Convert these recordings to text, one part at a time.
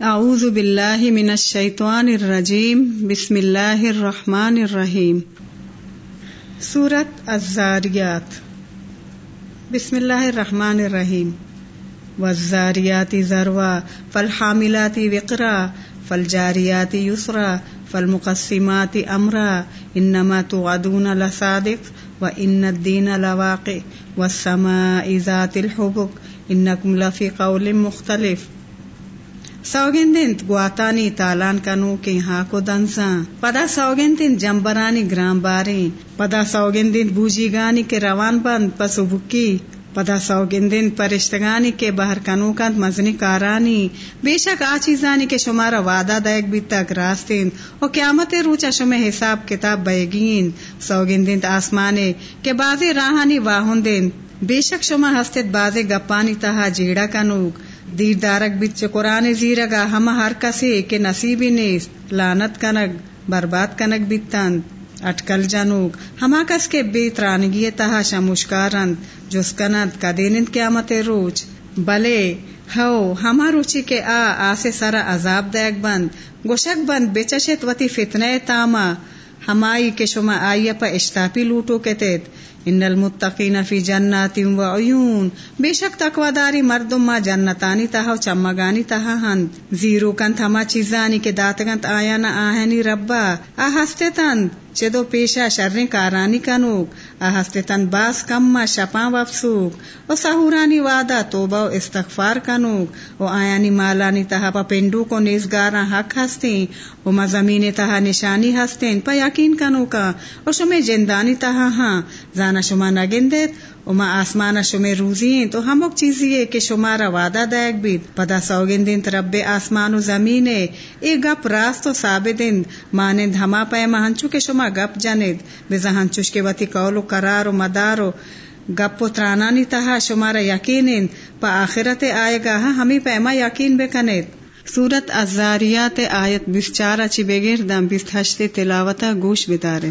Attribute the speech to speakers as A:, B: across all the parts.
A: اعوذ باللہ من الشیطان الرجیم، بسم اللہ الرحمن الرحیم۔ سورت الزاریات۔ بسم اللہ الرحمن الرحیم۔ والزاریات ذروا، فالحاملات وقرا، فالجاریات یسرا، فالمقسمات امرا، انما توعدون لصادق وان الدین لواقع، والسماء ذات الحبک، انکم لفی قول مختلف۔ سوگندنت گواتانی تالان کنو کے ہاں کو دنسا پدا سوگندن جمبرانی گرام باریں پدا سوگندن بوجی گانی کے روان بند پسو بکی پدا سوگندن پرشتگانی کے باہر کنو کند مزنی کارانی بے شک آ چیزانی کے شمارا وعدہ دائک بھی تک راستین او قیامت روچا شمہ حساب کتاب بیگین سوگندن آسمانے کے بازی راہانی واہن دین بے شک شما ہستت بازے گپانی تہا جیڑا کنوک دیر دارک بچ قرآن زیرگا ہم ہر کسی کے نصیبی نیست۔ لانت کنگ، برباد کنگ بیتند اٹکل جنوک۔ ہما کس کے بے ترانگی تہا شموشکارند۔ جس کنند کدینند قیامت روچ۔ بلے، ہو، ہما روچی کے آ، آسے سرا عذاب دیک بند۔ گوشک بند بچشت وتی فتنے تاما۔ ہمائی کے شما آئی پا اشتاپی لوٹو کے تیت ان المتقین فی جنات و عیون۔ بے شک تقوی داری مردم ما جنتانی تہا چمگانی تہا ہند۔ زیرو کنت ہما چیزانی کے داتگنت آیا نہ آہنی ربا۔ آہستے تند، چدو پیشا شرن کارانی کنوک۔ اہستے تن باس کما شپاں وفسوک و سہورانی وعدہ توبہ و استغفار کنوک و آیانی مالانی تہا پا پنڈو کو نیزگاراں حق ہستیں و ما زمین تہا نشانی ہستیں پا یقین کنوکا و شمی جندانی تہا ہاں زانا شما نگندت اما آسمان شمے روزی تو ہمک چیزی ہے کہ شمارا وعدہ دائک بیت پدا سوگندین رب آسمان و زمین اے گپ راست و ثابتند مانند ہما پیما ہنچو کے شما گپ جاند بزا ہنچوش کے وتی قول و قرار و مدار و گپ و ترانانی تہا شمارا یقین پا آخرت آئے گا ہاں ہمیں پیما یقین بے سورت ازاریات آیت بیس چارا چی بغیر دم بیس ہشتے تلاوتا گوش بدارے.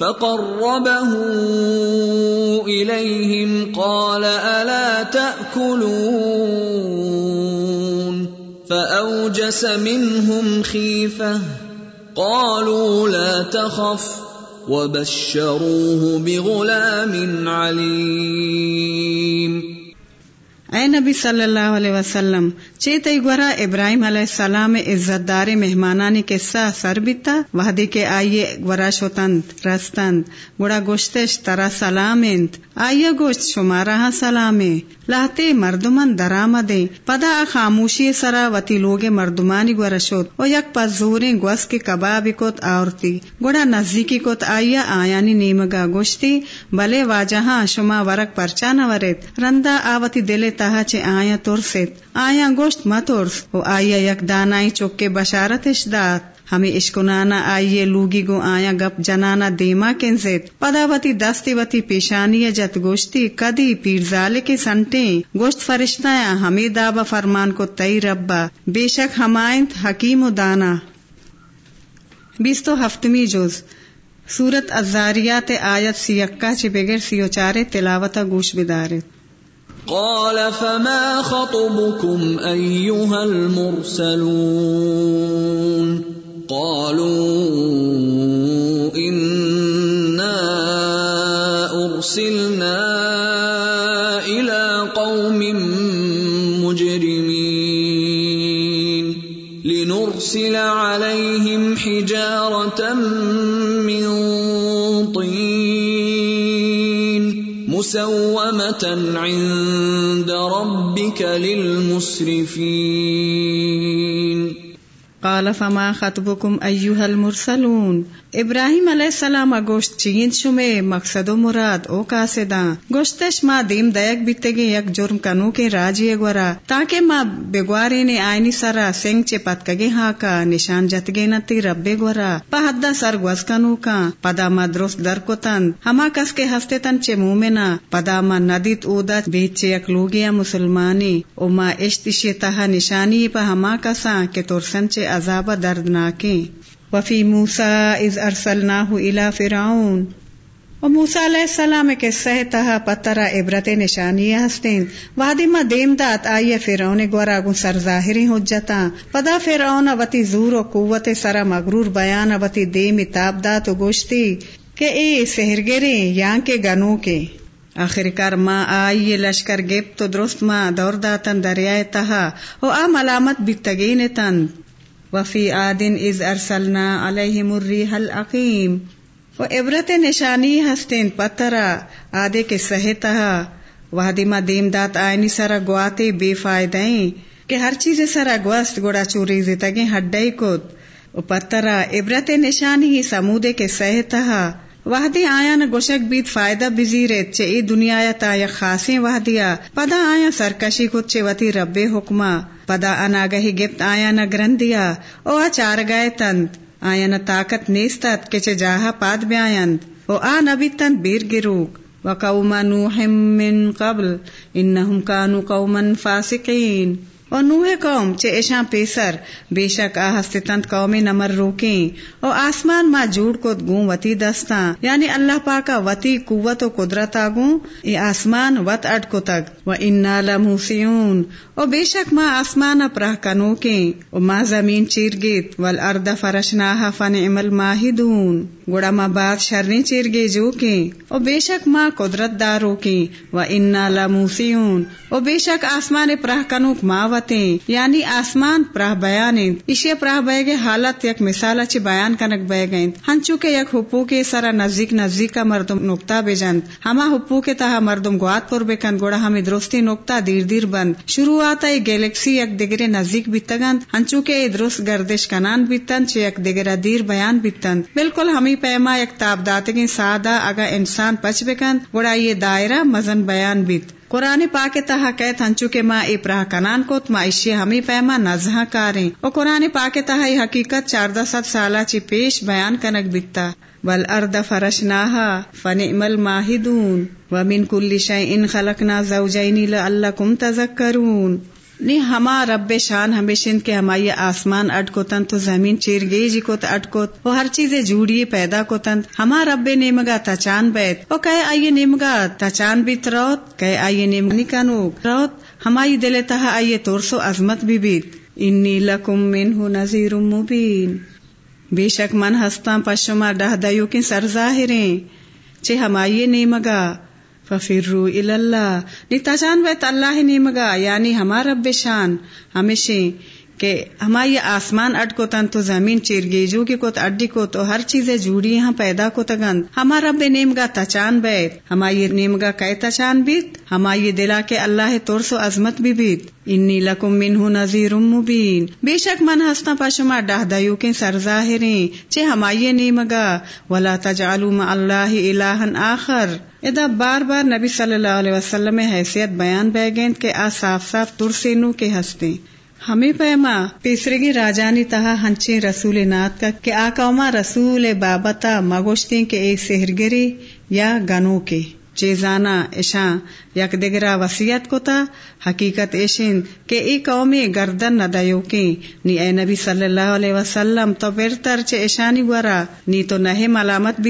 B: فقربه إليهم قال ألا تأكلون فأوجس منهم خيفة قالوا لا تخف وبشروه بغلام عليم
A: اے نبی صلی اللہ علیہ وسلم چیت گورا ابراہیم علیہ السلام عزت دار مہمانانی کے سا سر بیتا، وحدی کے آئیے گورا شوتند، رستند گوڑا گوشتش ترا سلام انت آئیے گوشت شمارا ہاں سلام لاتے مردمان درآمدیں، پدا خاموشی سرا وتی لوگ مردمانی گورا شوت، او یک پزوریں گوس کے کباب کت آورتی گوڑا نزدیکی کت آئیا آیانی نیمگا گوشتی، بلے واجہاں شما ورک پرچا نورت رندا آوتی دلے تہا چے آیا ترست آیا گوشت مترس او آیا یک دانائی چوکے بشارت اشدات ہمیں اشکنانا آئیے لوگی گو آیا گپ جنانا دیما کنزت پدا وتی دستی وتی پیشانی جت گوشتی کدی پیرزالے کے سنٹیں گوشت فرشتایا ہمیں دابا فرمان کو تئی ربا بے شک ہمائنت حکیم و دانا بیستو ہفتمی جوز سورت ازاریات آیت سیکا چے بغیر سیو چارے تلاوتا گوش بدارت
B: قال فما خطبكم أيها المرسلون قالوا إنا أرسلنا إلى قوم مجرمين لنرسل عليهم حجارة من مسومة عند ربك للمسرفين.
A: قال فما خطبكم ايها المرسلون. ابراہیم علیہ السلام گوشت چین شمے، مقصد و مراد او کاسداں گوشتش ما دیم دیک بیتے گے، یک جرم کنو کے راجی گورا تاکہ ما بگوارے نے آئینی سرا سنگ چے پتکگے ہاں کا نشان جتگے نتی رب گورا پہدا سر گوز کنو کا پدا ما درست در کو تن ہما کس کے ہستے تن چے مومنا پدا ما ندیت اودا بیچ یک لوگیا مسلمانی. او ما اشتشی تہا نشانی پا ہما کساں کے ترسن چے عذاب دردناکیں۔ وفی موسا از ارسلناہ الى فرعون۔ و موسا علیہ السلام کے سہ تہا پترا عبرت نشانی ہستین۔ وادی ما دیم دات آئیے فرعون گورا گو سر ظاہری حجتا پدا فرعون وتی زور و قوت سرا مغرور بیان وتی دیم تاب دات و گوشتی۔ کہ اے سہرگرے یا کے گنو کے۔ آخر کار ماں آئیے لشکر گپ تو درست ماں دور داتن دریائے تہا۔ او آ ملامت بکتگین تن وفی آدن از ارسلنا علیہ مرری حل عقیم و عبرت نشانی ہستین پترا آدے کے سہتہ۔ وادیما دیم دات آئینی سرا گواتے بے فائدائیں کہ ہر چیز سرا گوست گوڑا چوری زتگیں ہڈائی کت۔ و پترا عبرت نشانی سمودے کے سہتہ۔ وحدی آیا نہ گوشک بیت فائدہ بزیرت چے ای دنیا تا یا خاصیں وحدیا۔ پدا آیا سرکشی کت چے وتی رب حکما پدا اناگہی گپت آیا نہ گرندیا۔ او آ چار گئے تند۔ آیا نہ طاقت نیستت کہ چے جاہا پاد بیاند او آ نبی تند بیر گروک۔ وقوم نوح من قبل۔ انہم کانو قوما فاسقین۔ اور نوح قوم چے ایشاں پیسر، بے شک آ ہستے قوم نمر روکیں، اور آسمان ما جوڑ کو گوں وتی دستاں یعنی اللہ پاکا وتی قوت و قدرت آگوں، اے آسمان وط اڈ کو تک، و انا لموسیون اور بے شک ما آسمان پرہ کنو کے او ما زمین چیر گیت والارض فرشناها فنعم الماہدون گوڑا ما بات شرنی چیر گے جو او بے شک ما قدرت دارو کے و انا لموسیون۔ او بے شک آسمان پرہ کنوک ما وتیں یعنی آسمان پرہ بیان اشے پرہ بے گے حالت یک مثال اچھی بیان کنک بے گئیں ہنچو کے یک حپو کے سرا نزدیک نزدیک کا مردم نقطہ بے جند۔ ہما حپو کے تہا مردم گوات پر بے کن گوڑا ہمیں درستی نقطہ دیر دیر بند شروع آتا گیلیکسی یک دگرے نزدیک بیتگند۔ ہنچو کے درست گردش کنان بیتن چھ یک دگرہ دیر بیان بیتن۔ بالکل ہمیں پیما یک تاب داتگی سادہ اگا انسان پچ بکند گوڑا یہ دائرہ مزن بیان بیت۔ قرآن پاک تہا کہت ہنچو کے ماں اے پراہ کنان کو ما ہمیں پیما نزہ کاریں۔ اور قرآن پاک تہا یہ حقیقت چاردہ ست سالہ چی پیش بیان کنک بیتا۔ ول ارد فرشناها فنعم الماہدون۔ ومن کل شیء خلقنا زوجین لعلکم تذکرون۔ نی ہما رب شان ہمیشن کے ہمائی آسمان اٹ کو تن تو زمین چیر گئی جی کو اٹ کو وہ ہر چیز جوڑی پیدا کو تن ہما رب نیمگا تچان بیت، وہ کہ آئیے نیمگا تچان بیت روت کہ آئیے نیم نکانو روت ہمائی دل تہا آئیے تورسو عظمت بھی بیت۔ انی لکم منہ نذیر مبین۔ بے شک من ہستاں پشما ڈہ دیو کی سر ظاہریں چھ ہمائی نیمگا۔ ففرو اللہ نیتا جان ویت اللہ نیمگا یعنی ہمارا رب شان۔ ہمیشہ کہ ہمائی آسمان اڈ کو تن تو زمین چیر گئی، جو کی کوت اڈی کو تو ہر چیزیں جوڑی یہاں پیدا کو تگن ہمارا رب نیمگا تچان بیت۔ ہمائی نیمگا کئے تچان بیت۔ ہمائی دلا کے اللہ طور سو عظمت بھی بیت۔ انی لکم منہ نذیر مبین۔ بے شک من ہستا پشما ڈہ دیو کے سر ظاہریں۔ چے ہمائی نیمگا ولا تجعلوا مع اللہ الہا آخر۔ ادا بار بار نبی صلی اللہ علیہ وسلم حیثیت بیان بہ گیند کے آ صاف صاف ترسینو کے ہستے ہمیں پیما پیسرگی راجانی تہا ہنچے رسول نات کا کہ آکاما رسول بابتا مگوشتے کے ایک سہرگری یا گنو کے۔ چیزانا ایشاں یک دگرا وسیعت کو تا حقیقت ایشن کہ ای قومی گردن نہ دیو کی نی اے نبی صلی اللہ علیہ وسلم تو برتر چے ایشانی گورا، نی تو نہ ملامت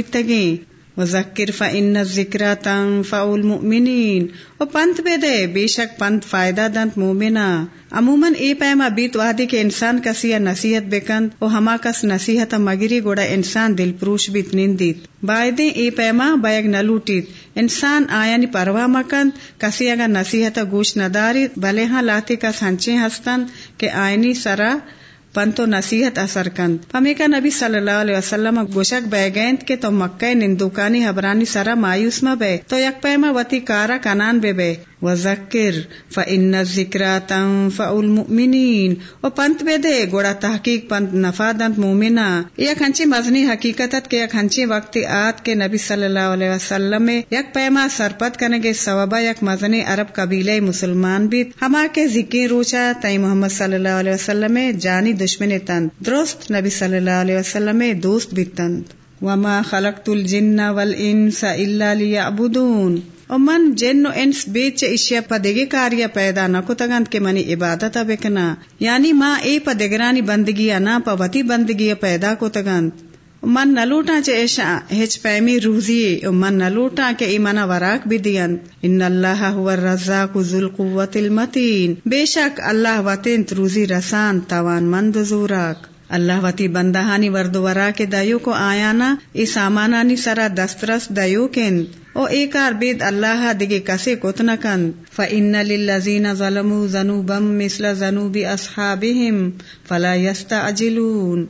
A: بیتگی وذکر فإن الذکر تنفع المؤمنین۔ و پنت بے دے، بے شک پنت فائدہ دنت مومنا عموماً اے پیما بیت وادی کے انسان کسی نصیحت بکند و ہما کس نصیحت مگری گوڑا انسان دل پروش بیت نیندیت بائدے اے پیما بیگ نلوٹیت انسان آیانی پروا مکند کسی اگر نصیحت گوش نداری بلے ہاں لاتی کس ہنچے ہستند کہ آئینی سرا پن تو نصیحت اثر کند۔ پمیکا نبی صلی اللہ علیہ وسلم گوشک بے گیند کے تو مکہ نندوکانی حبرانی سرا مایوس ما بے، تو یک پیما وتی کارا کنان بے بے۔ و ذکر ف ان ذکر تم و پنت بے دے، گوڑا تحقیق پنت نفا دنت مومنا یک ہنچی مزنی حقیقت کے، یک ہنچی وقت آت کے نبی صلی اللہ علیہ وسلم یک پیما سرپت کرنے کے سوابا، یک مزنی عرب قبیلے مسلمان بھی ہما کے ذکی روچا تئی محمد صلی اللہ علیہ وسلم جانی دشمن تند۔ درست نبی صلی اللہ علیہ وسلم دوست بھی تند۔ وما خلقت الجن والانس الا ليعبدون۔ او من جن و انس بیچ اشیا پدگی کاریا پیدا نہ کو تگند کے منی عبادت بکنا یعنی ماں اے پدگرانی بندگی نہ پوتی بندگی پیدا کو تگند من نلوٹا چے ایشا ہچ پیمی روزی او من نلوٹا کے ایمانا وراک بھی دین ان اللہ هو الرزاق ذو القوت المتین بے شک اللہ وطن روزی رسان توان مند زوراک اللہ وتی بندہانی ورد ورا کے دیو کو آیا نا ای سامانانی سرا دسترس دیو کن او ایکار بید اللہ دگے کسے کتنا کن فإن للذین ظلموا ذنوبا مثل ذنوب اصحابهم فلا يستعجلون.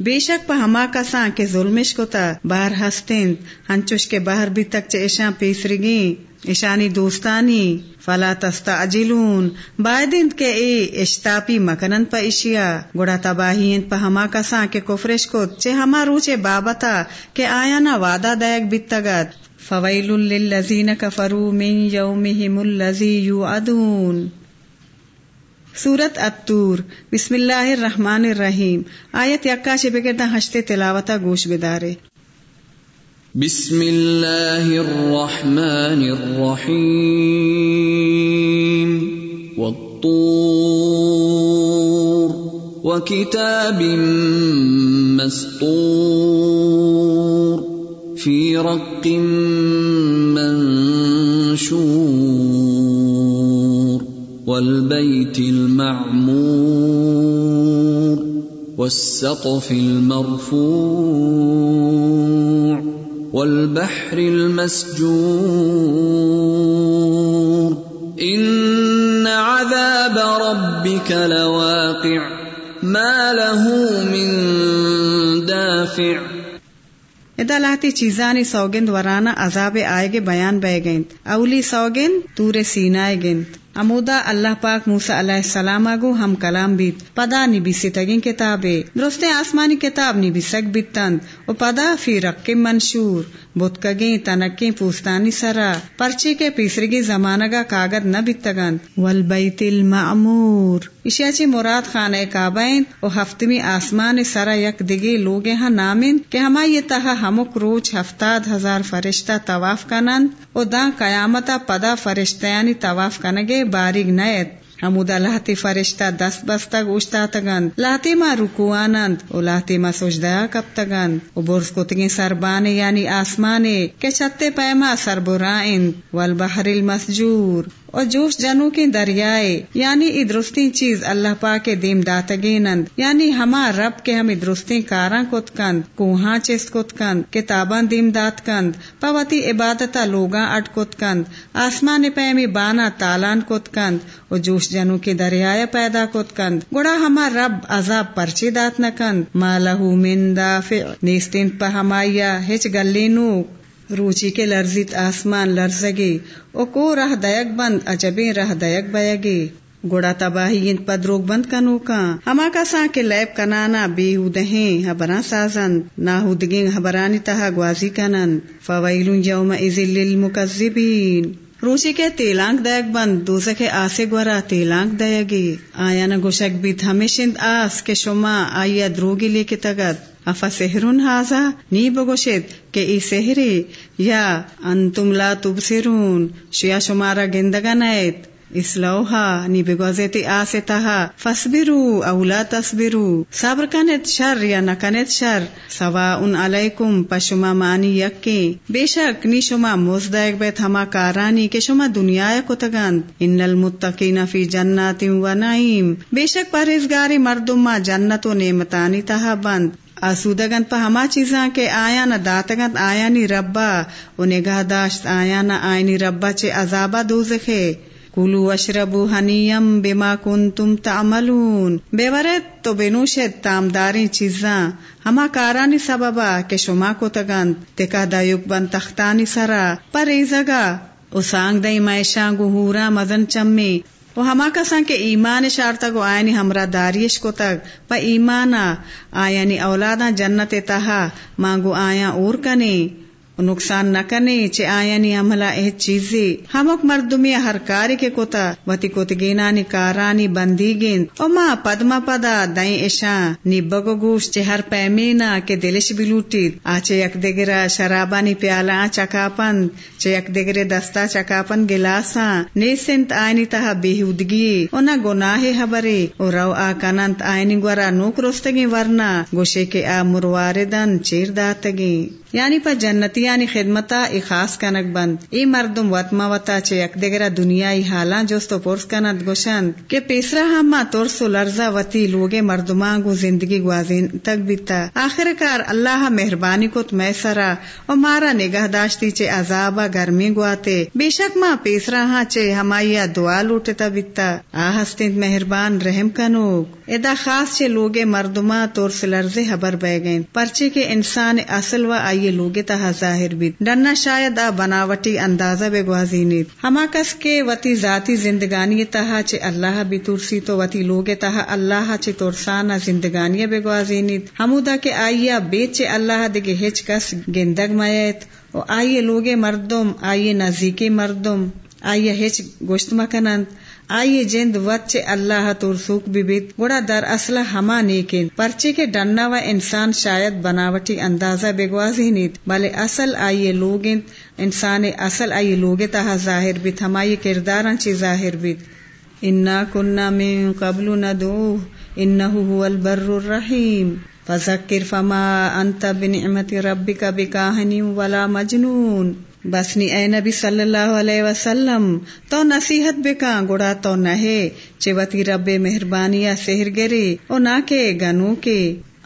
A: بے شک پا ہما کساں کے ظلمش کو باہر ہستین، ہنچوش کے باہر بھی تک چے پیسرگیں ایشانی دوستانی، فلا تستعجلون. بائدن کے اے اشتاپی مکنن پا اشیا گڑا تباہین پا ہما کساں کے کفرش کو چے ہما روچے بابتا، کہ آیا نا وعدہ دائک بیتگت فویل للذین کفروا من یومہم اللذی یوعدون سورت اتور بسم اللہ الرحمن الرحیم۔ آیت یکا شبہ کرتا ہشتے تلاوتا گوش بدارے۔
B: بسم اللہ الرحمن الرحیم۔ والطور وكتاب مسطور في رق منشور والبيت المعمور والسقف المرفوع والبحر المسجور إن عذاب ربك لواقع ما له من دافع
A: ادالاتی چیزانی سوگند ورانا عذاب آئے گے بیان بہ گئند اولی سوگند تور سینائے گند۔ امودا اللہ پاک موسا علیہ السلام آگو ہم کلام بیت پدا نی بھی ستگین کتابے درست آسمانی کتاب نی سگ بیتند و پدا فی رق منشور بتکگیں تنکیں پوستانی سرا پرچے کے پیسرگی زمانہ کا کاغذ نہ بیتگند والبیت المعمور اشیاچی مراد خانہ کعبین و ہفتمی آسمان سرا یک دگے لوگ ہاں نامن کہ ہما یہ تہا ہمک روچ ہفتاد ہزار فرشتہ طواف کنند و دا قیامتا پدا فرشتیانی طواف کنگے باریگ نیت حمودا لہتی فرشتہ دست بستہ گوشتا تگند لاتی ما رکوانند و لاتی ما سجدہ کب تگند و برس کتگی سربانے یعنی آسمانے کے چھتے پیما سربرائند والبحر المسجور اور جوش جنو کے دریائے یعنی ای درستی چیز اللہ پاک دیم داتگینند یعنی ہما رب کے ہمیں درستی کاراں کت کند کوہاں چست کت کند کتاباں دیم دات کند پوتی عبادتا لوگاں اٹ کت کند آسمان پیمی بانا تالان کت کند و جوش جنو کے دریائے پیدا کت کند گڑا ہما رب عذاب پرچی دات نہ کند مالہو من دافع، نیستین پا ہمایا، ہچ گلینوک روچی کے لرزیت آسمان لرزگی، او کو رہ دیک بند اجبیں رہ دیک بیگی۔ گوڑا تباہی ان پدروگ بند کنو کا ہما کا سا کے لیب کنانا بیہودہیں حبران سازند ناہودگیں حبرانی تہا گوازی کنن۔ فویلون یوم ازل للمکذبین۔ روچی کے تیلانک دیگ بند دوزہ کے آسے گورا تیلانک دیگی۔ آیا نا گوشک بیت ہمیشند آس، کے شما آیا دروگی لے کے تگت۔ افا سحرون ہازا نی بگوشید کہ ای سحری یا انتم لا تبصرون شیا شمارا گندگا نیت اسلوہا نی بگوزیتی آسے تہا فصبرو او لا تصبرو صبر کنت شر یا نکنت شر سوا ان علیکم پشما مانی یکی بے شک نی شما مزدائک بیت ہما کارانی کہ شما دنیا کو تگند ان المتقین فی جنات و نعیم بے شک پرہیزگاری مردما جنت و نعمتانی تہا بند آسودگند پا ہما چیزاں کے آیا نہ داتگند آیا نی ربا و نگاہ داشت آیا نہ آئینی ربا چے عذابہ دوزخے۔ کولو اشربو ہنیم بما کنتم تعملون۔ بے ورد تو بنوشت تامداری چیزاں۔ ہما کارانی سببا کہ شما کو تگند تکا دایوک بن تختانی سرا۔ پر ایزگا سانگ دئی میشاں گہورا مدن چمی و ہما کساں کے ایمان شارتا گو آئنی ہمرا داریش کو تک پا ایمانا آیانی اولادا جنت تہا مانگو آیا اور کنے نقصان نہ کرنے، چے آیا نی یعنی عملہ اہ چیزی۔ ہمک مردمی ہر کاری کے کوتا، وتی کوت گینانی کارانی بندی گین۔ او ما پدما پدا دائیں ایشا نی بگو گوش چے ہر پیمینا کے دلش بلوٹید آچے یک دگرا شرابانی پیالا چکاپن چے یک دگرے دستا چکاپن گلاسا نیسنت آئینی تہا بیہودگی۔ اونا گناہ حبرے۔ او رو آکننت آئینی گورا نوک رستگی ورنا۔ گوشے کے آ مرواردن چیر داتگی یعنی پا جنتی یعنی خدمتا ای خاص کنک بند. ای مردم وطما وطا چه یک دگرا دنیای حالا جستو پرس کند گوشند. که پیسرا ہما ترس و لرزا وطی لوگے مردمان گو زندگی گوازین تک بیتا. آخر کار اللہ مہربانی کت میسرا. و مارا نگہ داشتی چے عذابا گرمی گواتے. بے شک ماں پیسرا ہاں چے ہمائی دعا لوٹتا بیتا. آہستند مہربان رحم کنوک. ادا خاص چے لوگے مردما ترس لرزے حبر بے گئیں پرچے کے انسان اصل و آئیے لوگے تہا ظاہر بھی۔ ڈرنا شاید آ بناوٹی اندازہ بے گوازینید ہما کس کے وتی ذاتی زندگانی تہا چے اللہ بھی ترسی تو وتی لوگے تہا اللہ چے ترسانا زندگانی بے گوازینید ہمودا کے آئیا بیچ چے اللہ دگے ہچ کس گندگ میت او آئیے لوگے مردم آئیے نزدیکی مردم آئیے ہچ گوشت مکنند۔ آئیے جند وچ اللہ ترسوک بیت گوڑا در اصلہ ہما نیکن پرچے کے ڈننا و انسان شاید بناوٹی اندازہ بگوازی نیت بلے اصل آئیے لوگ انسان اصل آئیے لوگ تہا ظاہر بیت، ہمائی کردار چی ظاہر بیت۔ انا کننا من قبل ندعوه انه هو البر الرحیم۔ فذکر فما انت بنعمت ربک بکاہنی ولا مجنون۔ بسنی اے نبی صلی اللہ علیہ وسلم تو نصیحت بکا گڑا تو نہ چوتی رب مہربانی سہر گری او نہ کے گنو کے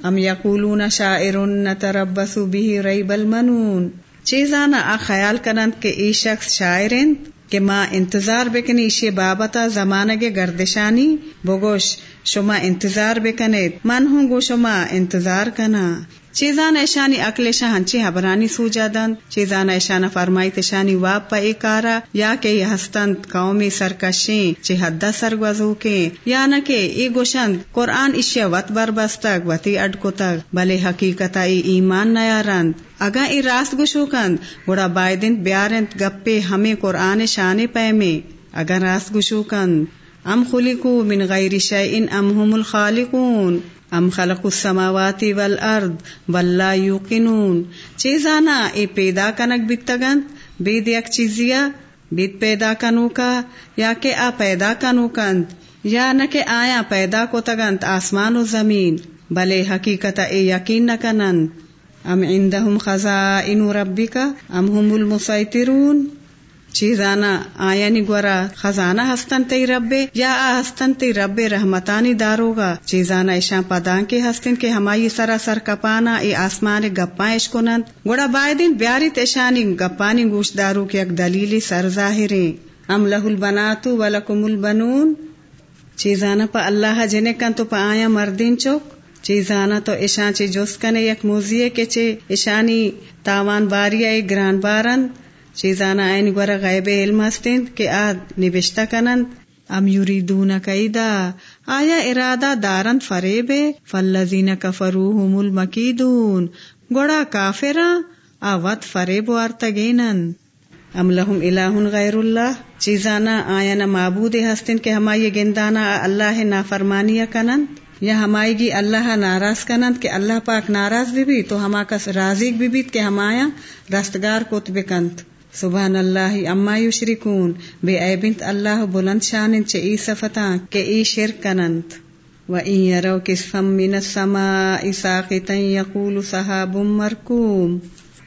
A: ام یقولون شاعر نتربص به ریب المنون چیزانا آ خیال کنند کہ ای شخص شاعرین کہ ماں انتظار بکنی ایشی بابتا زمانگے گردشانی بگوش شما انتظار بکنید. من ہوں گو شما انتظار کنا. چیزان ایشانی اکل شاہ ہنچی حبرانی سو جادن چیزان ایشانا فرمائی تشانی واپ پا ایکارا یا کہ یہ ہستند قومی سرکشیں چی حدہ سرگوزو کے. یا نہ کہ ای گوشند قرآن اشیا وط بربستک وطی اڈکو تک بلے حقیقتا ای ایمان نیارند. اگا ای راست گوشو کند گوڑا بائدن بیارند، گپے ہمیں قرآن شانے پیمے. اگر راست گوشو کند ام خلقو من غیر شیئن ام هم الخالقون؟ ام خلق السماوات والارض واللا یوقنون. چیزانا اے پیدا کنک بیتگن بید یک چیزیا، بید پیدا کنو کا یا کہ آ پیدا کنو کند یا نہ کہ آیا پیدا کو تگنت آسمان و زمین، بلے حقیقت اے یقین نہ کنند. ام عندهم خزائن ربک ام هم المسیطرون؟ چیزانا آیانی گورا خزانہ ہستن تی ربے، یا آ ہستن تی رب رحمتانی داروگا۔ چیزانا ایشان پدان کے ہستن کے ہمائی سرا سر کپانا، ای آسمان گپا کنند۔ گوڑا بائدین بیاری تشانی گپانی گوش دارو کے ایک دلیلی سر ظاہریں ام لہ البناتو ولکم البنون۔ چیزانا پا اللہ جنے کن تو پا آیا مردین چوک۔ چیزانا تو ایشان چی جوس یک موزیے کے چے۔ ایشانی تاوان باری گران بارند چیزانا این گورا غیب علم ہستند کہ آد نبشتہ کنند، ام یریدون کیدا آیا ارادہ دارند فریبے فالذین کفروہم المکیدون۔ گوڑا کافرا؟ آوت فریب وارتگینن ام لہم الہ غیر اللہ؟ چیزانا آیا معبود ہستن کہ ہمائی گندانا اللہ نافرمانیہ کنند؟ یا ہمائی گی اللہ ناراض کنند کہ اللہ پاک ناراض بھی بھی تو ہما کس رازق بھی بھی کہ ہمایا رستگار کت بکنت سبحان اللہ اما یشرکون بے عیبنت اللہ بلند شان چ ای صفتا کہ ای شرک کننت و این یرو کسفم من السماء ساقطا یقول صحاب مرکوم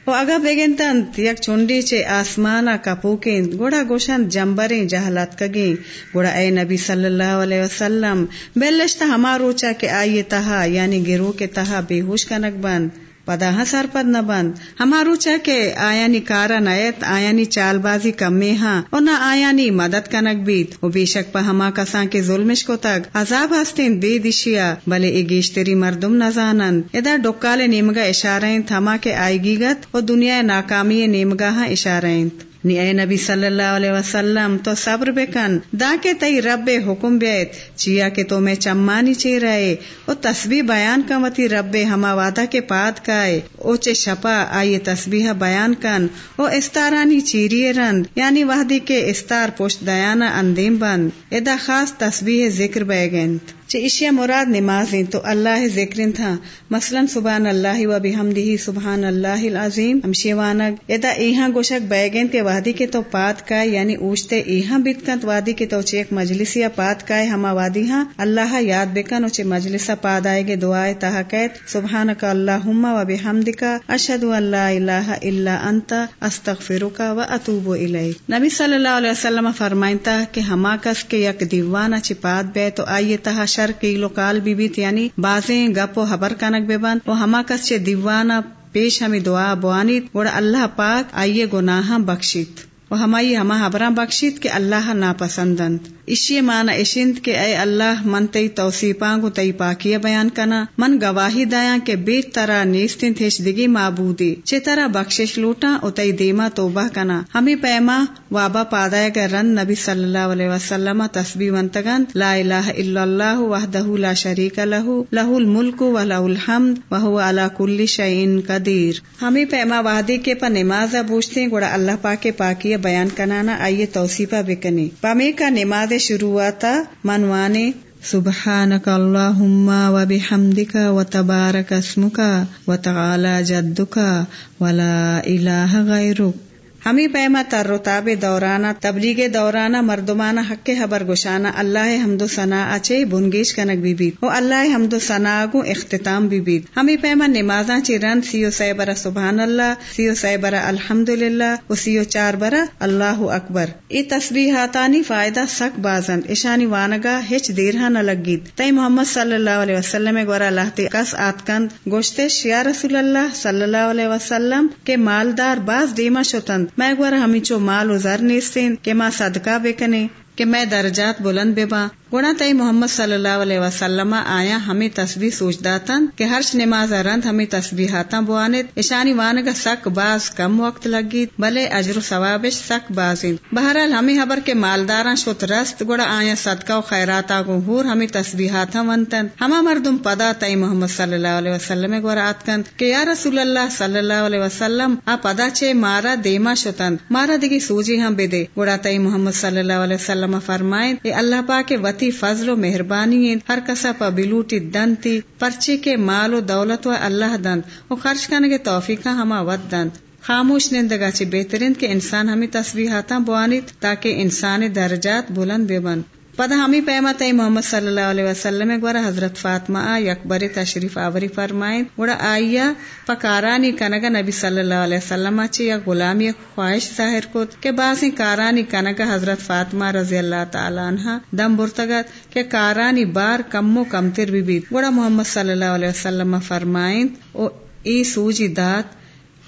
A: و اگا بگنتن یک چونڈی چے آسمانا کپوکین گوڑا گوشن جمبریں جہلات کگیں گوڑا اے نبی صلی اللہ علیہ وسلم بیلشتا ہما روچا کے آئیے تہا یعنی گروہ کے تہا بے ہوش کنک بند پدا ہسار پد نہ بند۔ ہمارو چا کے آیا نی کارا نیت آیا نی چال بازی کمی ہاں اور نہ آیا نی مدد کنک بیت۔ و بے شک پا ہما کساں کے ظلمش کو تک عذاب ہستین بے دشیا، بلے اے گیشتری مردم نزانند ادا ڈکال نیمگا اشارائیں تھما کے آئے گی گت، اور دنیا ناکامی نیمگا ہاں اشارائیں۔ نی اے نبی صلی اللہ علیہ وسلم تو صبر بکن دا کے تئی رب حکم بیت چیا کے تو میں چمانی چی رہے او تسبیح بیان کمتی رب ہما وعدہ کے پاد کائے او چے شپا آئیے تسبیح بیان کن او استارانی چیری رند یعنی وحدی کے استار پوشت دیانا اندیم بند ادا خاص تسبیح ذکر بیگنت اشیا مراد نماز تو اللہ ذکر تھا۔ مثلاً سبحان اللہ و بحمدہ، سبحان اللہ العظیم۔ وانگ ادا ایہاں گوشک بیگن کے وادی کے تو پات کا یعنی اوشتے ایہاں بتکنت وادی کے تو چیک مجلسیا پات کا ہما وادی ہاں اللہ یاد بکن اچھے مجلسا پاد آئے گے دعائے تہا قید سبحان کا اللہ و بحمد کا اشد اللہ اللہ اللہ انت، استغفرک و اطوب الیک۔ نبی صلی اللہ علیہ وسلم فرمائنتا کہ ہما کس کے یک دیوانہ چپات بے تو آئیے تہا سر کیلو کال بی بیت یعنی بازیں گپ و حبر کنک بے بند وہ ہما کس چے دیوانا پیش ہمیں دعا بوانیت گوڑا اللہ پاک آئیے گناہ بخشیت وہ ہمائی ہما حبراں بخشیت کہ اللہ ناپسندند۔ اشی مانا اشند کے اے اللہ من تئی توصیفاں گو تئی پاکیہ بیان کنا۔ من گواہی دایا کہ بیت ترا نیستن تھیش دگی معبودی۔ چے ترا بخشش لوٹا او تئی دیما توبہ کنا۔ ہمیں پیما وابا پادایا گا رن نبی صلی اللہ علیہ وسلم تسبیح ونتگن لا الہ الا اللہ وحدہ لا شریک لہ لہ الملک و لہ الحمد وہو علا کل شعین قدیر۔ ہمیں پیما وحدی کے پا نماز بوجھتے گوڑا اللہ پاک پاکیہ بیان کنانا آئیے توصیفہ بکنے۔ پامے کا نماز شروع شروعاتا منوانے سبحانك اللهم وبحمدك وتبارك اسمك وتعالى جدك ولا إله غيرك ہمیں پیما تر رتاب دورانا تبلیغ دورانا مردمانا حق حبر گشانا اللہ حمد و ثنا اچے بنگیش کنک بی بیت او اللہ حمد و ثنا گو اختتام بی بیت ہمیں پیما نمازاں چی رن، سیو سی برا سبحان اللہ، سیو سی برا الحمد للہ و سیو چار برا اللہ اکبر۔ ای تسبیحاتانی فائدہ سک بازن اشانی وانگا ہچ دیرہا نہ لگید تئی محمد صلی اللہ علیہ وسلم گورا اللہ تی کس آتکند گوشتے شیا رسول اللہ صلی اللہ علیہ وسلم کے مالدار باز دیما شتند۔ میں گوار ہمیں چو مال و زر نیستین، کہ ما صدقہ بکنے کہ میں درجات بلند بے با۔ گوڑا تئی محمد صلی اللہ علیہ وسلم آیا، ہمیں تصویر سوچ داتن کہ ہرش نماز رند ہمیں تصویر ہاتھا بوانت ایشانی وانگا سک باز کم وقت لگی، بلے اجر و ثوابش سک بازین۔ بہرحال ہمیں حبر کے مالداراں شت رست گوڑا آیا، صدقہ و خیراتا کو ہور ہمیں تصویر ہاتھا ونتن۔ ہما مردم پدا تئی محمد صلی اللہ علیہ وسلم گوڑا آتکن کہ یا رسول اللہ صلی اللہ علیہ وسلم آ پدا چے مارا دیما شتن۔ مارا دگی سوجی ہم بے دے گوڑا تئی محمد صلی اللہ علیہ وسلم فرمائیں اے اللہ پاک وط فضل و مہربانی ہر کسا پا بلوٹی دن تی پرچی کے مال و دولت و اللہ دن و خرچ کرنے کے توفیقہ ہما ود دن خاموش نندگا چی بہترین کے انسان ہمیں تصویحاتا بوانیت تاکہ انسان درجات بلند بے بند پدا ہمیں پیما تئی محمد صلی اللہ علیہ وسلم گورا حضرت فاطمہ یکبر تشریف آوری فرمائیں گوڑا آئیا پکارانی کنگا نبی صلی اللہ علیہ وسلم چی یا غلامی خواہش ظاہر کو کہ بازی کارانی کنگا حضرت فاطمہ رضی اللہ تعالی عنہ دم برتگت کہ کارانی بار کم و کم تر بھی بیت گوڑا محمد صلی اللہ علیہ وسلم فرمائیں او ای سوجی دات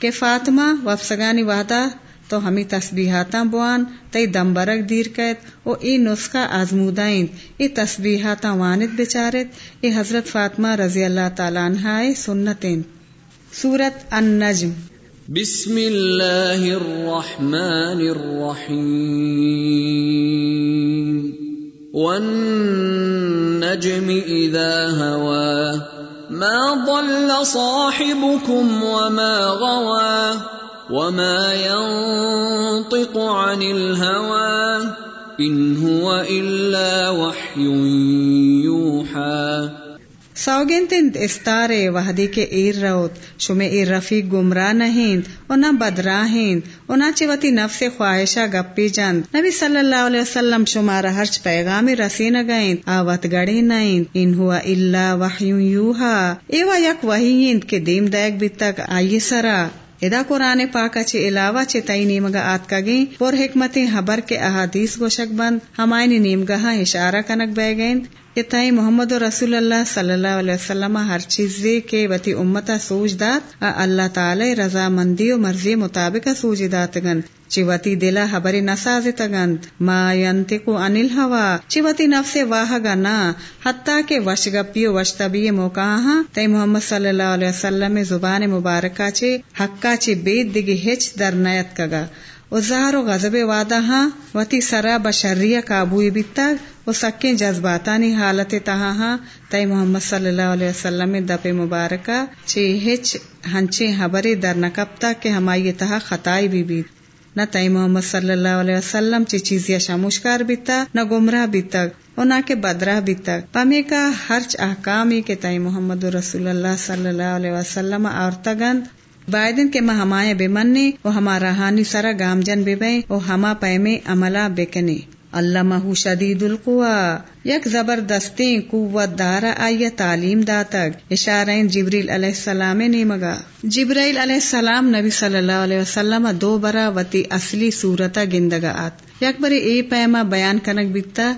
A: کہ فاطمہ وفسگانی وعدہ تو ہمیں تسبیحاتا بوان تئی دمبرک دیر کہت أو ای نسخہ آزمودائیں ای تسبیحاتا وانت بچارت ای حضرت فاطمہ رضی اللہ تعالیٰ عنہ سنتیں سورت النجم
B: بسم اللہ الرحمن الرحیم والنجم اذا ہوا ما ضل صاحبكم وما غوا وما ينطق عن الهوى ان هو الا وحي يوحى
A: سوگن استارے وحدی کے ایر روت شمے ایر رفیق گمراہ نہیند، اونا بدراہیند، اونا چوتی نفس خواہشہ گپی جند۔ نبی صلی اللہ علیہ وسلم شمارا ہرچ پیغامی رسی نگائند آوت گڑی نائند ان ہوا الا وحی یوہا ایوا یک وحیند کے دیم دیکھ بھی تک آئی سرا۔ ادا قرآن پاک چے علاوہ چے تئی نیمگا آت کا گئیں پور حکمت حبر کے احادیث گوشک بند ہمائنی نیمگاہ اشارہ کنک بہ گئیں کہ تئی محمد رسول اللہ صلی اللہ علیہ وسلم ہر چیز کے وتی امتا سوج دات اللہ تعالی رضا مندی و مرضی مطابق سوج دات گن چیوتی دلا حبری نساز تگند ما ینتقو انل ہوا چیوتی نفس واہ گا نا حتیٰ کہ وشگپی و وش طبی موقع ہاں تی محمد صلی اللہ علیہ وسلم زبان مبارکہ چے حقا چے بید دگی ہچ در نیت کگا و زہر و غزب وعدہ ہاں وتی سرا بشریہ قابوی بیتا و سکیں جذباتانی حالت تہا ہاں تئی محمد صلی اللہ علیہ وسلم دپ مبارکہ چی ہچ ہنچے حبری در نکبتا کہ ہمائی تہا خطائی بھی بیت نہ تئی محمد صلی اللہ علیہ وسلم چی چیزیا شموشکار بیتا، نہ گمراہ بیتا اور نہ کہ بدراہ بیتا۔ پمی کا ہرچ احکامی کے تئی محمد رسول اللہ صلی اللہ علیہ وسلم اور تگند بائدن کے ماں ہمائے بے مننے وہ ہمارا ہانی سرا گام جن بے بے وہ ہما پیمے عملہ بکنے اللہ شدید القوا یک زبردستی قوت دارا آئیے تعلیم داتک اشارین جبریل علیہ السلام نیمگا جبریل علیہ السلام نبی صلی اللہ علیہ وسلم دو برا وتی اصلی صورتا گندگا آت۔ یک بری اے پیما بیان کنک بیتا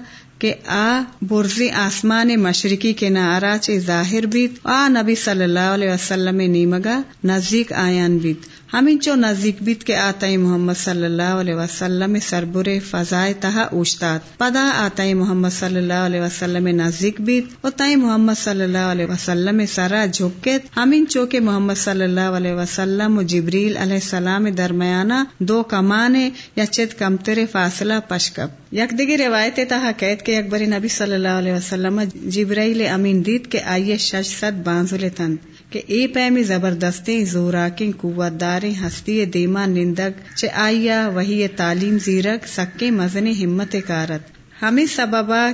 A: کہ آ برزی آسمان مشرقی کے نارا چے ظاہر بیت، آ نبی صلی اللہ علیہ وسلم نیمگا نزدیک آیان بیت۔ ہمیں چو نزدیک بیت کے آتائی محمد صلی اللہ علیہ وسلم سربر فضائے تہا اوشتاد۔ پدا آتائی محمد صلی اللہ علیہ وسلم نزدیک بیت و تائی محمد صلی اللہ علیہ وسلم سرا جھکت ہمیں چو کے محمد صلی اللہ علیہ وسلم و جبریل علیہ السلام درمیانہ دو کمانے یا چت کمتر فاصلہ پشکب۔ یکدگی روایت تہا قید کے اکبر نبی صلی اللہ علیہ وسلم جبرائیل امین دید کے آئیے شش ست بانزل تند کہ اے پیمی زبردستیں زوراکیں قوت داریں ہستی دیما نندگ چے آئیا وہی تعلیم زیرک سکے مزن ہمت کارت۔ ہمیں سببا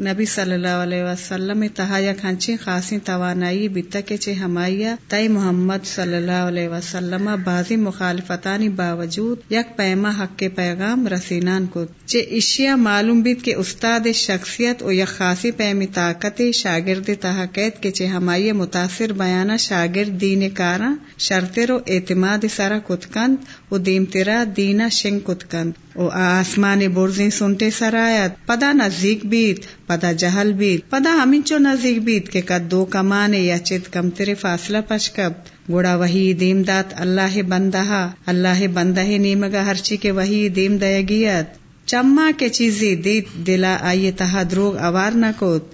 A: نبی صلی اللہ علیہ وسلم تہا یک ہنچی خاصی توانائی بیتا کے چے ہمایا تئی محمد صلی اللہ علیہ وسلم بازی مخالفتانی باوجود یک پیما حق کے پیغام رسینان کو چے اشیا معلوم بیت کے استاد شخصیت و یک خاصی پیمی طاقت شاگرد تہا قید کے چے ہمائی متاثر بیانا شاگرد دین کارا شرطر و اعتماد سارا کتکند و دیمترا دینا شنگ کتکند. او آسمان برزیں سنتے سرایت پدا نزدیک بیت پدا جہل بیت پدا ہمچو نزدیک بیت کے کد دو کمانے یا چت کم تیرے فاصلہ پشکب گوڑا وہی دیم دات اللہ بندہ اللہ بندہ نیمگا ہرچی کے وہی دیم دیگیت چما کے چیزی دیت دلا آئیے تہا دروگ اوار نہ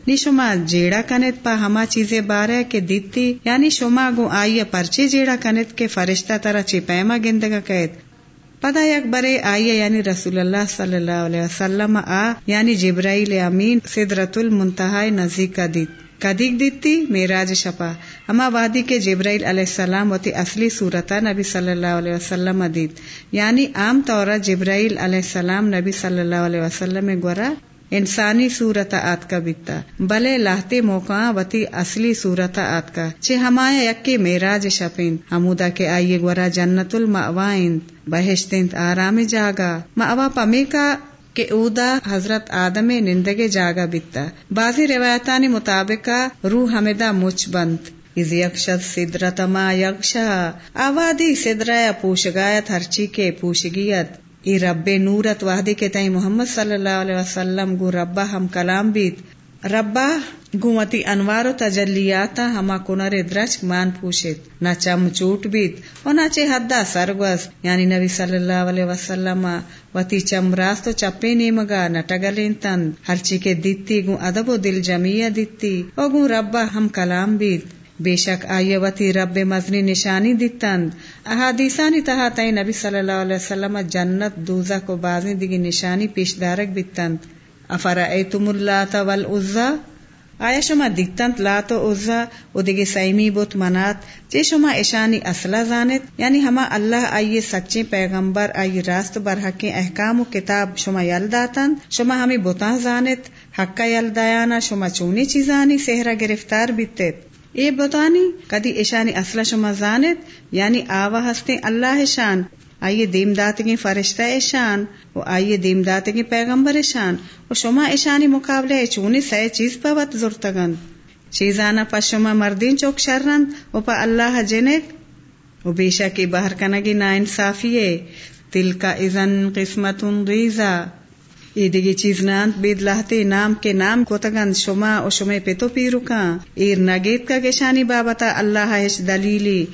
A: نی شما جیڑا کنت پا ہما چیزیں بارے کے دیتی یعنی شما گو آئیے پرچے جیڑا کنت کے فرشتہ ترا چی پیما گندگا کہت پدا یک برے آئیے یعنی رسول اللہ صلی اللہ علیہ وسلم آ یعنی جبرائیل امین سدرت المنتہا نزدیک کا دیت کدیک دیتی میراج شپا۔ اما وادی کے جبرائیل علیہ السلام وتی اصلی صورتا نبی صلی اللہ علیہ وسلم دیت یعنی عام طور جبرائیل علیہ السلام نبی صلی اللہ علیہ وسلم گورا، انسانی صورت آت کا بیتا بلے لاہتے موقع وتی اصلی صورت آت کا۔ چھ ہمایا یکی میراج شپین۔ ہمودا کے آئیے گورا جنت المعوائن بہشتنت آرام جاگا۔ ماوا پمی کا کہ اودا حضرت آدم نندگے جاگا بیتا۔ بازی روایتانی مطابق روح حمدہ مچ بند۔ از یکشت سدرت ما یکشا۔ آوادی سدریا پوشگایت ہرچی کے پوشگیت۔ ای رب نورت وحدی کے تئیں محمد صلی اللہ علیہ وسلم گو ربا ہم کلام بیت۔ ربا گومتی انوار و تجلیاتا ہما کنر درچ مان پوشت نہ چم چوٹ بیت و نہ چے حدہ سرگوز یعنی نبی صلی اللہ علیہ وسلم وتی چم راست و چپے نیمگا نہ ٹگلین تن ہرچی کے دیتی گو ادب و دل جمیہ دیتی و گو ربا ہم کلام بیت بے شک آئیے وتی رب مزنی نشانی دتند احادیثانی تہا تئی نبی صلی اللہ علیہ وسلم جنت دوزہ کو بازی دیگی نشانی پیش دارک بیتند افرائیتم اللہ والعزا آیا شما دیکتند لات و عزا و دیگی سیمی بوت منات. چے شما اشانی اصلہ زانت یعنی ہما اللہ آئیے سچے پیغمبر، آئی راست بر حق احکام و کتاب شما یل داتند؟ شما ہمیں بوتاں زانت حقا یل دیانا شما چونی چیزانی سہرا گرفتار بیتت اے بتانی کدی ایشانی اصل شما زانت یعنی آوا ہستے اللہ شان. آئیے دیم داتگی فرشتہ ایشان و آئیے دیم داتگی پیغمبر ایشان و شما ایشانی مقابلے چونی سہ چیز پا وط زرتگن چیزانا پا شما مردین چوک شرند و پا اللہ جنک و بیشا کی بہر کنگی نا انصافیے تل کا ازن قسمت ریزا ایدگی چیز نانت بید لہتے نام کے نام کو تگند شما و شما پیتو پیرو کان۔ ایر نگیت کا گشانی بابتا اللہ ہش دلیلی۔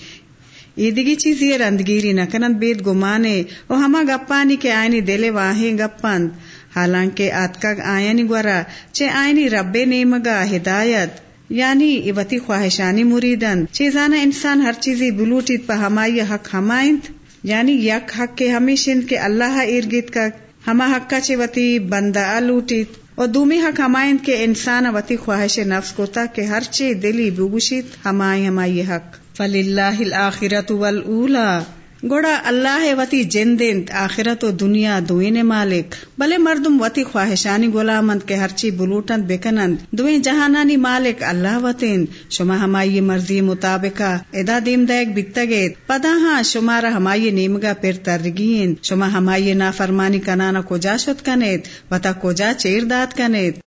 A: ایدگی چیز یہ رندگیری نکنند بید گمانے و ہما گپانی کے آئینی دلے واہیں گپند حالانکہ آتکاگ آئینی گورا چے آئینی رب نیمگا ہدایت یعنی ایوتی خواہشانی مریدند چیزانا انسان ہر چیزی بلوٹیت پا ہمائی حق ہمائند یعنی یک حق کے ہمیشن کے اللہ ارگت کا ہما حقا چے وتی بندہ لوٹیت اور دومی حق ہمائند کے انسان وتی خواہش نفس کو تا کہ ہر چی دلی بگوشیت ہمائی ہمائی حق فل اللہ الآخرت والا گوڑا اللہ وتی جندند آخرت و دنیا دوئین مالک. بلے مردم وتی خواہشانی غلامند کے ہرچی بلوٹند، بکنند. دوئیں جہانانی مالک اللہ وطین شما ہمائی مرضی مطابق ادا دیم دیک بتگیت پدا ہاں شمارا ہمائی نیمگا پھر ترگین شما ہمائی نافرمانی کنانا کجا شد کنیت وتا کجا چیر داد کنیت